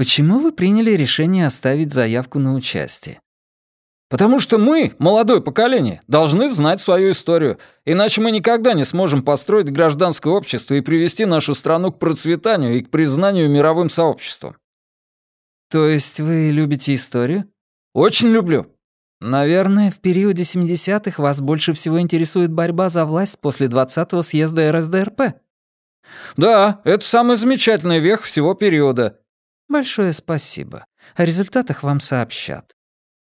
Почему вы приняли решение оставить заявку на участие? Потому что мы, молодое поколение, должны знать свою историю, иначе мы никогда не сможем построить гражданское общество и привести нашу страну к процветанию и к признанию мировым сообществом. То есть вы любите историю? Очень люблю. Наверное, в периоде 70-х вас больше всего интересует борьба за власть после 20-го съезда РСДРП. Да, это самый замечательный вех всего периода. Большое спасибо. О результатах вам сообщат.